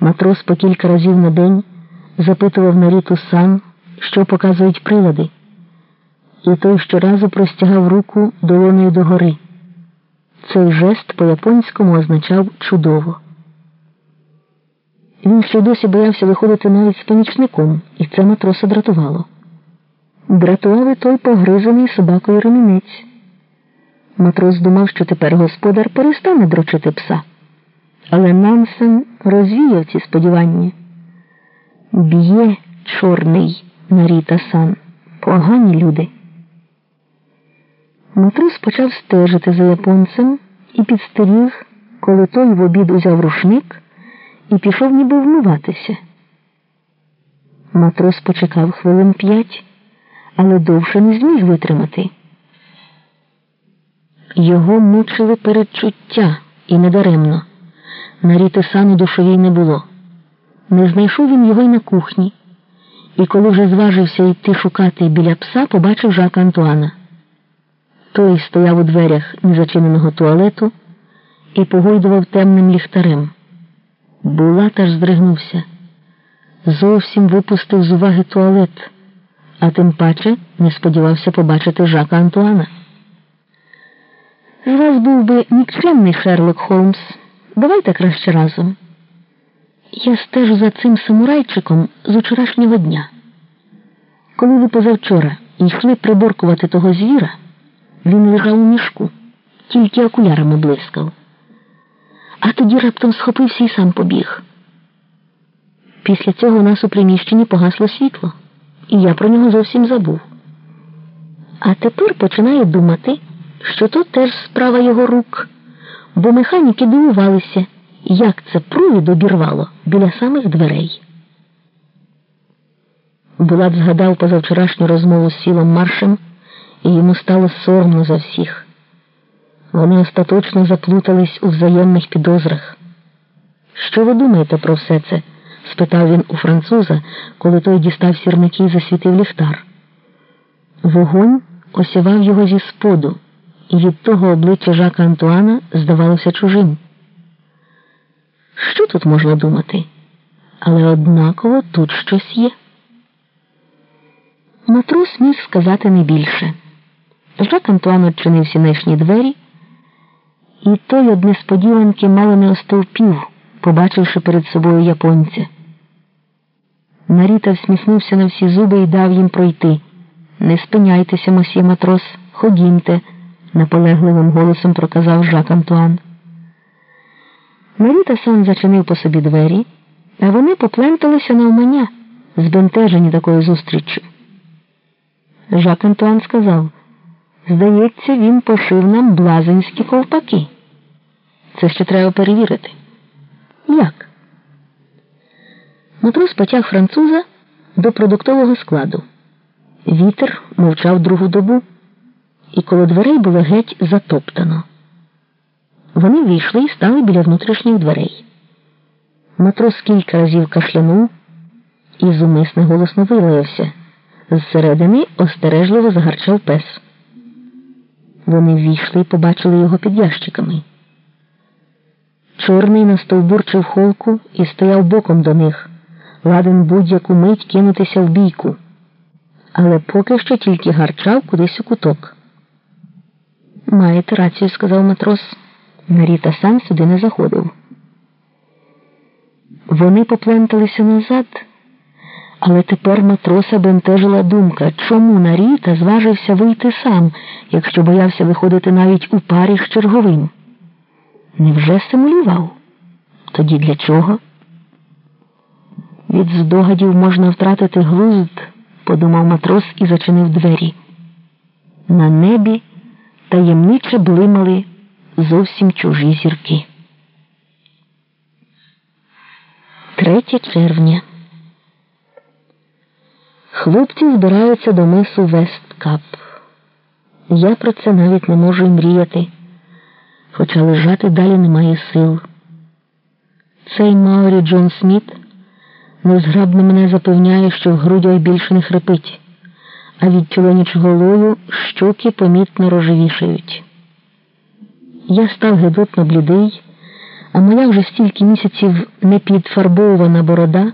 Матрос по кілька разів на день запитував Наріту сам, що показують прилади, і той щоразу простягав руку долонею догори. Цей жест по-японському означав чудово. Він ще досі боявся виходити навіть з помічником, і це матроса дратувало. Дратував і той погризаний собакою ремінець. Матрос думав, що тепер господар перестане дрочити пса. Але Нансен розвіяв ці сподівання. Б'є чорний Наріта сан. Погані люди. Матрос почав стежити за японцем і підстеріг, коли той в обід узяв рушник і пішов ніби вмиватися. Матрос почекав хвилин п'ять, але довше не зміг витримати. Його мучили передчуття і недаремно. Наріти сану душовій не було. Не знайшов він його й на кухні, і коли вже зважився йти шукати біля пса, побачив Жака Антуана. Той стояв у дверях незачиненого туалету і погойдував темним ліхтарем. Булат аж здригнувся. Зовсім випустив з уваги туалет, а тим паче не сподівався побачити Жака Антуана. З вас був би нікчемний Шерлок Холмс. Давайте краще разом. Я стежу за цим самурайчиком з учорашнього дня. Коли ви позавчора йшли приборкувати того звіра, він лежав у мішку, тільки окулярами блискав. А тоді раптом схопився і сам побіг. Після цього у нас у приміщенні погасло світло, і я про нього зовсім забув. А тепер починаю думати, що то теж справа його рук бо механіки дивувалися, як це провід обірвало біля самих дверей. Булат згадав позавчорашню розмову з сілом маршем, і йому стало соромно за всіх. Вони остаточно заплутались у взаємних підозрах. Що ви думаєте про все це? спитав він у француза, коли той дістав сірники і засвітив ліхтар. Вогонь осявав його зі споду і від того обличчя Жака Антуана здавалося чужим. Що тут можна думати? Але однаково тут щось є. Матрос міг сказати не більше. Жак Антуан відчинив сінешні двері, і той од несподіванки мало не остовпів, побачивши перед собою японця. Наріта всміхнувся на всі зуби і дав їм пройти. Не спиняйтеся, мосьє матрос, ходімте наполегливим голосом проказав Жак Антуан. Наріта сам зачинив по собі двері, а вони попленталися на навмання, збентежені такою зустріччю. Жак Антуан сказав, здається, він пошив нам блазенські ковпаки. Це ще треба перевірити. Як? Матрос потяг француза до продуктового складу. Вітер мовчав другу добу і коло дверей було геть затоптано. Вони війшли і стали біля внутрішніх дверей. Матрос кілька разів кашлянув і зумисне голосно вилаявся. Зсередини остережливо загарчав пес. Вони ввійшли і побачили його під ящиками. Чорний настовбурчив холку і стояв боком до них, ладен будь-яку мить кинутися в бійку, але поки що тільки гарчав кудись у куток. Маєте рацію, сказав матрос. Наріта сам сюди не заходив. Вони попленталися назад, але тепер матроса бентежила думка, чому Наріта зважився вийти сам, якщо боявся виходити навіть у парі з черговим. Невже симулював? Тоді для чого? Від здогадів можна втратити глузд, подумав матрос і зачинив двері. На небі таємниче блимали зовсім чужі зірки. 3 червня. Хлопці збираються до мису Весткап. Я про це навіть не можу й мріяти, хоча лежати далі немає сил. Цей Маурі Джон Сміт незграбно мене запевняє, що в грудях більше не хрипить а від чоловічого лою щоки помітно рожевішають. Я став гидотно блідий, а моя вже стільки місяців непідфарбована борода.